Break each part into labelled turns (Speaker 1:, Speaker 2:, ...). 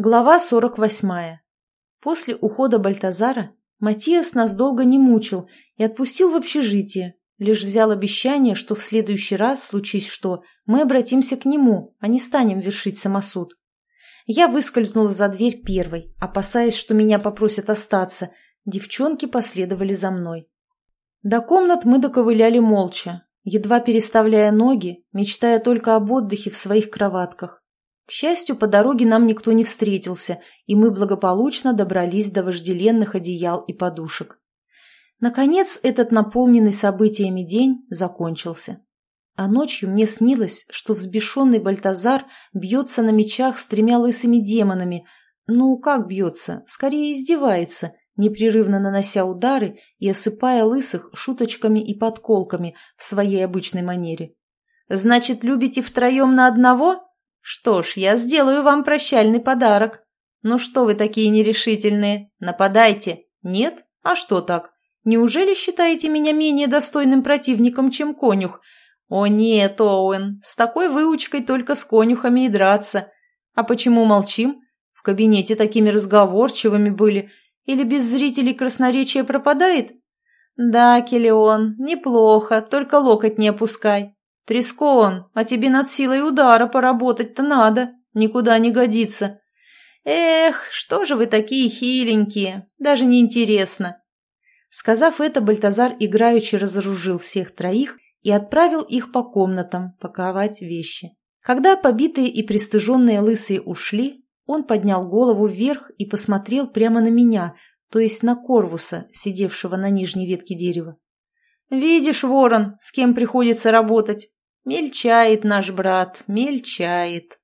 Speaker 1: Глава 48. После ухода Бальтазара Матиас нас долго не мучил и отпустил в общежитие, лишь взял обещание, что в следующий раз, случись что, мы обратимся к нему, а не станем вершить самосуд. Я выскользнула за дверь первой, опасаясь, что меня попросят остаться. Девчонки последовали за мной. До комнат мы доковыляли молча, едва переставляя ноги, мечтая только об отдыхе в своих кроватках. К счастью, по дороге нам никто не встретился, и мы благополучно добрались до вожделенных одеял и подушек. Наконец, этот наполненный событиями день закончился. А ночью мне снилось, что взбешенный Бальтазар бьется на мечах с тремя лысыми демонами. Ну, как бьется? Скорее издевается, непрерывно нанося удары и осыпая лысых шуточками и подколками в своей обычной манере. «Значит, любите втроем на одного?» «Что ж, я сделаю вам прощальный подарок. Ну что вы такие нерешительные? Нападайте. Нет? А что так? Неужели считаете меня менее достойным противником, чем конюх? О нет, Оуэн, с такой выучкой только с конюхами и драться. А почему молчим? В кабинете такими разговорчивыми были. Или без зрителей красноречие пропадает? Да, Келеон, неплохо, только локоть не опускай. «Трескон, а тебе над силой удара поработать-то надо, никуда не годится». «Эх, что же вы такие хиленькие, даже не интересно». Сказав это, Бальтазар играючи разоружил всех троих и отправил их по комнатам паковать вещи. Когда побитые и пристыженные лысые ушли, он поднял голову вверх и посмотрел прямо на меня, то есть на Корвуса, сидевшего на нижней ветке дерева. «Видишь, ворон, с кем приходится работать. «Мельчает наш брат, мельчает».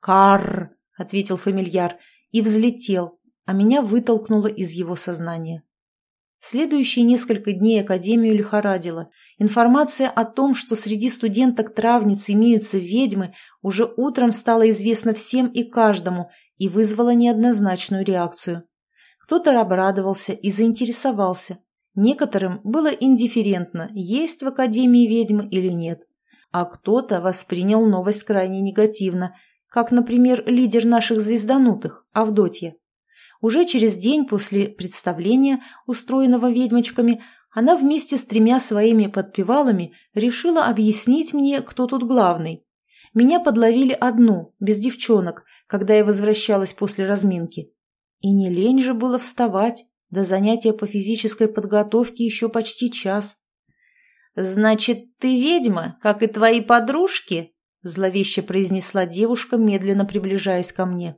Speaker 1: «Карр!» — ответил фамильяр и взлетел, а меня вытолкнуло из его сознания. Следующие несколько дней Академию лихорадило. Информация о том, что среди студенток-травниц имеются ведьмы, уже утром стала известна всем и каждому и вызвала неоднозначную реакцию. Кто-то обрадовался и заинтересовался. Некоторым было индифферентно, есть в Академии ведьмы или нет а кто-то воспринял новость крайне негативно, как, например, лидер наших звезданутых, Авдотья. Уже через день после представления, устроенного ведьмочками, она вместе с тремя своими подпевалами решила объяснить мне, кто тут главный. Меня подловили одну, без девчонок, когда я возвращалась после разминки. И не лень же было вставать, до занятия по физической подготовке еще почти час. «Значит, ты ведьма, как и твои подружки?» – зловеще произнесла девушка, медленно приближаясь ко мне.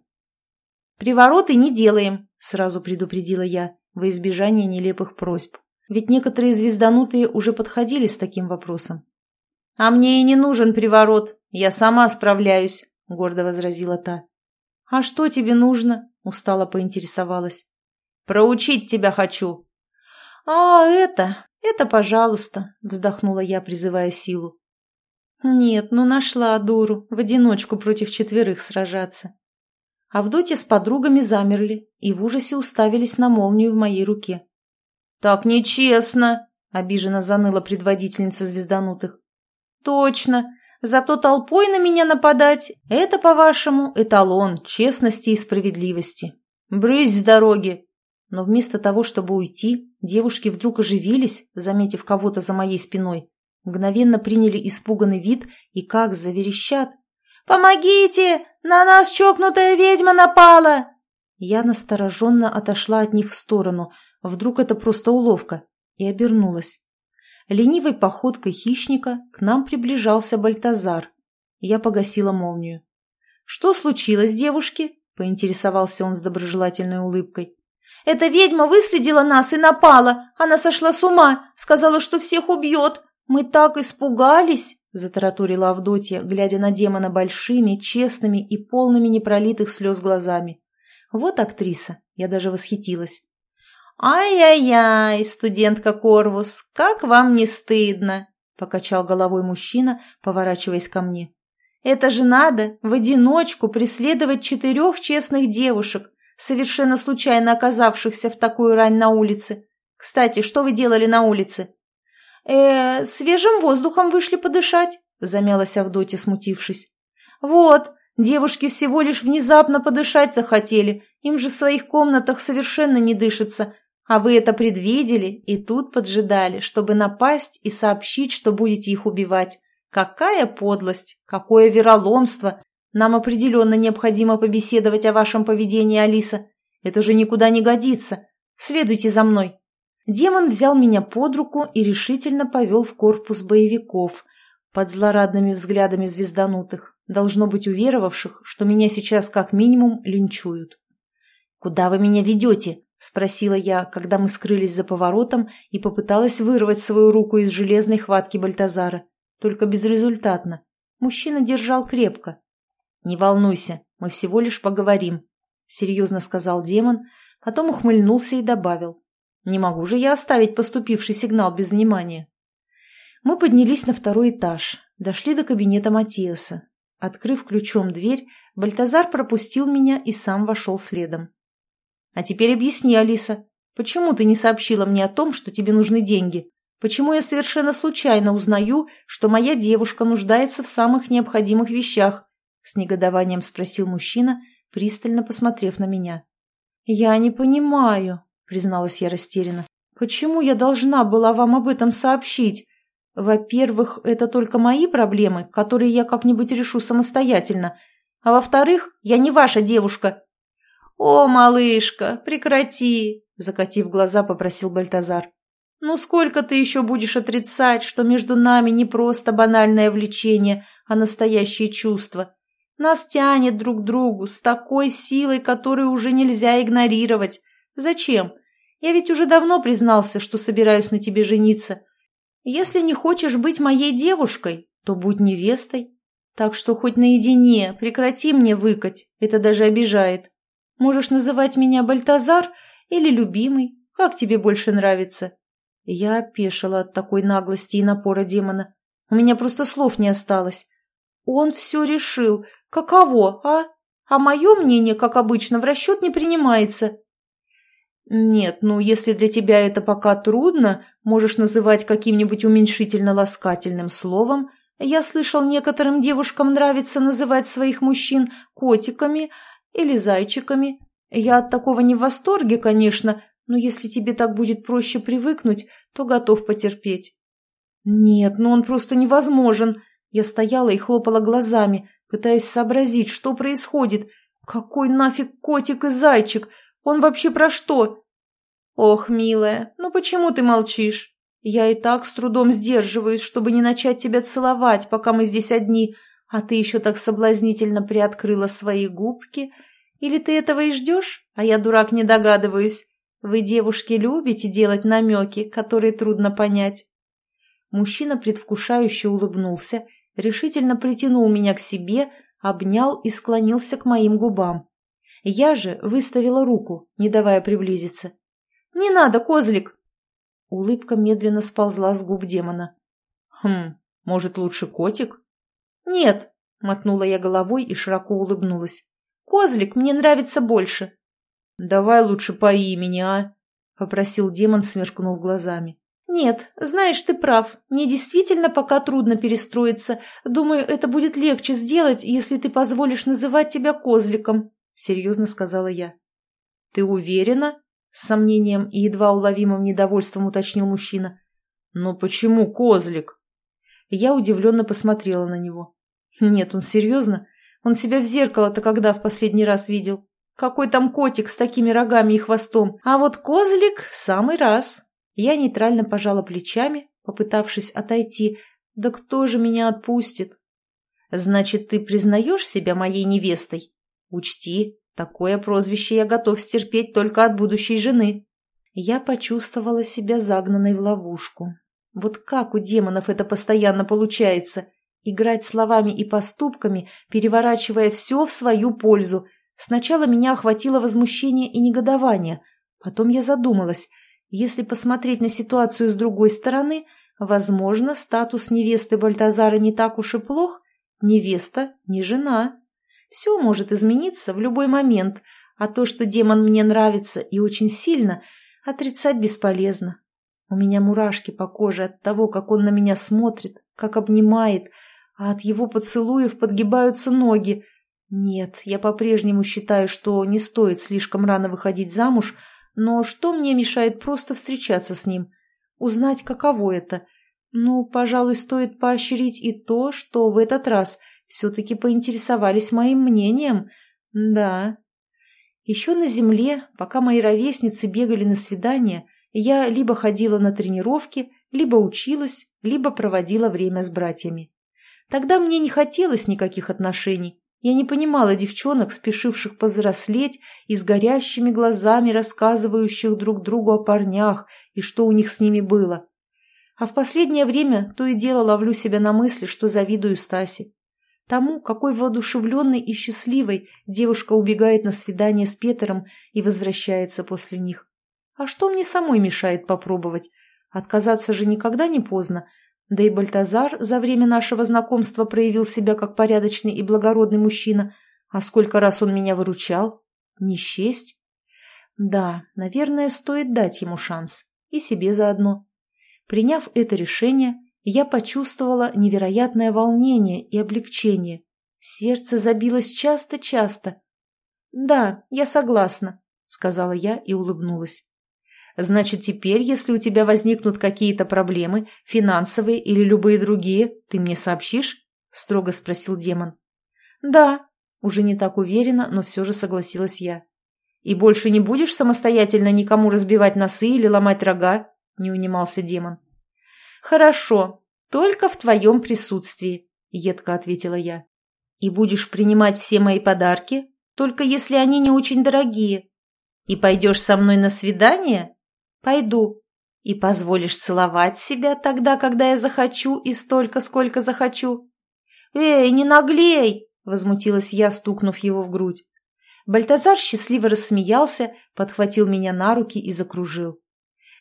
Speaker 1: «Привороты не делаем», – сразу предупредила я, во избежание нелепых просьб. Ведь некоторые звезданутые уже подходили с таким вопросом. «А мне и не нужен приворот, я сама справляюсь», – гордо возразила та. «А что тебе нужно?» – устало поинтересовалась. «Проучить тебя хочу». «А, это...» «Это пожалуйста», — вздохнула я, призывая силу. «Нет, ну нашла дуру, в одиночку против четверых сражаться». Авдотья с подругами замерли и в ужасе уставились на молнию в моей руке. «Так нечестно!» — обиженно заныла предводительница звезданутых. «Точно! Зато толпой на меня нападать — это, по-вашему, эталон честности и справедливости. Брысь с дороги!» Но вместо того, чтобы уйти, девушки вдруг оживились, заметив кого-то за моей спиной, мгновенно приняли испуганный вид и как заверещат. «Помогите! На нас чокнутая ведьма напала!» Я настороженно отошла от них в сторону, вдруг это просто уловка, и обернулась. Ленивой походкой хищника к нам приближался Бальтазар. Я погасила молнию. «Что случилось, девушки?» — поинтересовался он с доброжелательной улыбкой. Эта ведьма выследила нас и напала. Она сошла с ума, сказала, что всех убьет. Мы так испугались!» – затараторила Авдотья, глядя на демона большими, честными и полными непролитых слез глазами. «Вот актриса!» – я даже восхитилась. «Ай-яй-яй, студентка Корвус, как вам не стыдно!» – покачал головой мужчина, поворачиваясь ко мне. «Это же надо в одиночку преследовать четырех честных девушек, совершенно случайно оказавшихся в такую рань на улице. Кстати, что вы делали на улице? э свежим воздухом вышли подышать», — замялась Авдотья, смутившись. «Вот, Девушки всего лишь внезапно подышать захотели, им же в своих комнатах совершенно не дышится. А вы это предвидели и тут поджидали, чтобы напасть и сообщить, что будете их убивать. Какая подлость, какое вероломство! Нам определенно необходимо побеседовать о вашем поведении, Алиса. Это же никуда не годится. Следуйте за мной. Демон взял меня под руку и решительно повел в корпус боевиков, под злорадными взглядами звезданутых, должно быть уверовавших, что меня сейчас как минимум линчуют. «Куда вы меня ведете?» – спросила я, когда мы скрылись за поворотом и попыталась вырвать свою руку из железной хватки Бальтазара. Только безрезультатно. Мужчина держал крепко. «Не волнуйся, мы всего лишь поговорим», — серьезно сказал демон, потом ухмыльнулся и добавил. «Не могу же я оставить поступивший сигнал без внимания». Мы поднялись на второй этаж, дошли до кабинета Матиаса. Открыв ключом дверь, Бальтазар пропустил меня и сам вошел следом. «А теперь объясни, Алиса, почему ты не сообщила мне о том, что тебе нужны деньги? Почему я совершенно случайно узнаю, что моя девушка нуждается в самых необходимых вещах, с негодованием спросил мужчина, пристально посмотрев на меня. «Я не понимаю», — призналась я растерянно. «Почему я должна была вам об этом сообщить? Во-первых, это только мои проблемы, которые я как-нибудь решу самостоятельно. А во-вторых, я не ваша девушка». «О, малышка, прекрати!» — закатив глаза, попросил Бальтазар. «Ну сколько ты еще будешь отрицать, что между нами не просто банальное влечение, а настоящие чувства? Нас тянет друг к другу с такой силой, которую уже нельзя игнорировать. Зачем? Я ведь уже давно признался, что собираюсь на тебе жениться. Если не хочешь быть моей девушкой, то будь невестой. Так что хоть наедине, прекрати мне выкать, это даже обижает. Можешь называть меня Бальтазар или любимый, как тебе больше нравится. Я опешила от такой наглости и напора демона. У меня просто слов не осталось. Он все решил, Каково, а? А мое мнение, как обычно, в расчет не принимается. Нет, ну если для тебя это пока трудно, можешь называть каким-нибудь уменьшительно-ласкательным словом. Я слышал, некоторым девушкам нравится называть своих мужчин котиками или зайчиками. Я от такого не в восторге, конечно, но если тебе так будет проще привыкнуть, то готов потерпеть. Нет, ну он просто невозможен. Я стояла и хлопала глазами, пытаясь сообразить, что происходит. Какой нафиг котик и зайчик? Он вообще про что? Ох, милая, ну почему ты молчишь? Я и так с трудом сдерживаюсь, чтобы не начать тебя целовать, пока мы здесь одни, а ты еще так соблазнительно приоткрыла свои губки. Или ты этого и ждешь, а я, дурак, не догадываюсь? Вы, девушки, любите делать намеки, которые трудно понять. Мужчина предвкушающе улыбнулся решительно притянул меня к себе, обнял и склонился к моим губам. Я же выставила руку, не давая приблизиться. «Не надо, козлик!» Улыбка медленно сползла с губ демона. «Хм, может, лучше котик?» «Нет», — мотнула я головой и широко улыбнулась. «Козлик мне нравится больше». «Давай лучше по имени, а?» — попросил демон, сверкнув глазами. «Нет, знаешь, ты прав. Мне действительно пока трудно перестроиться. Думаю, это будет легче сделать, если ты позволишь называть тебя козликом», — серьезно сказала я. «Ты уверена?» — с сомнением и едва уловимым недовольством уточнил мужчина. «Но почему козлик?» Я удивленно посмотрела на него. «Нет, он серьезно? Он себя в зеркало-то когда в последний раз видел? Какой там котик с такими рогами и хвостом? А вот козлик в самый раз!» Я нейтрально пожала плечами, попытавшись отойти. «Да кто же меня отпустит?» «Значит, ты признаешь себя моей невестой? Учти, такое прозвище я готов стерпеть только от будущей жены». Я почувствовала себя загнанной в ловушку. Вот как у демонов это постоянно получается? Играть словами и поступками, переворачивая все в свою пользу. Сначала меня охватило возмущение и негодование. Потом я задумалась – если посмотреть на ситуацию с другой стороны, возможно, статус невесты Бальтазара не так уж и плох. Невеста не жена. Все может измениться в любой момент, а то, что демон мне нравится и очень сильно, отрицать бесполезно. У меня мурашки по коже от того, как он на меня смотрит, как обнимает, а от его поцелуев подгибаются ноги. Нет, я по-прежнему считаю, что не стоит слишком рано выходить замуж, но что мне мешает просто встречаться с ним? Узнать, каково это? Ну, пожалуй, стоит поощрить и то, что в этот раз все-таки поинтересовались моим мнением. Да. Еще на земле, пока мои ровесницы бегали на свидания, я либо ходила на тренировки, либо училась, либо проводила время с братьями. Тогда мне не хотелось никаких отношений, я не понимала девчонок, спешивших повзрослеть и с горящими глазами рассказывающих друг другу о парнях и что у них с ними было. А в последнее время то и дело ловлю себя на мысли, что завидую Стасе. Тому, какой воодушевленной и счастливой девушка убегает на свидание с Петером и возвращается после них. А что мне самой мешает попробовать? Отказаться же никогда не поздно, да и Бальтазар за время нашего знакомства проявил себя как порядочный и благородный мужчина. А сколько раз он меня выручал? Не счесть? Да, наверное, стоит дать ему шанс. И себе заодно. Приняв это решение, я почувствовала невероятное волнение и облегчение. Сердце забилось часто-часто. «Да, я согласна», — сказала я и улыбнулась. Значит, теперь, если у тебя возникнут какие-то проблемы, финансовые или любые другие, ты мне сообщишь?» – строго спросил демон. «Да», – уже не так уверенно, но все же согласилась я. «И больше не будешь самостоятельно никому разбивать носы или ломать рога?» – не унимался демон. «Хорошо, только в твоем присутствии», – едко ответила я. «И будешь принимать все мои подарки, только если они не очень дорогие. И пойдешь со мной на свидание?» Пойду. И позволишь целовать себя тогда, когда я захочу, и столько, сколько захочу. Эй, не наглей! Возмутилась я, стукнув его в грудь. Бальтазар счастливо рассмеялся, подхватил меня на руки и закружил.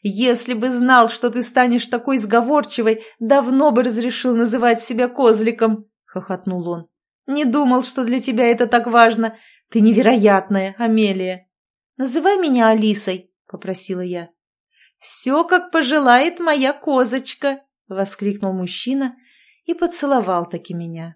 Speaker 1: «Если бы знал, что ты станешь такой сговорчивой, давно бы разрешил называть себя козликом!» — хохотнул он. «Не думал, что для тебя это так важно. Ты невероятная, Амелия!» «Называй меня Алисой», — попросила я. «Все, как пожелает моя козочка!» — воскликнул мужчина и поцеловал таки меня.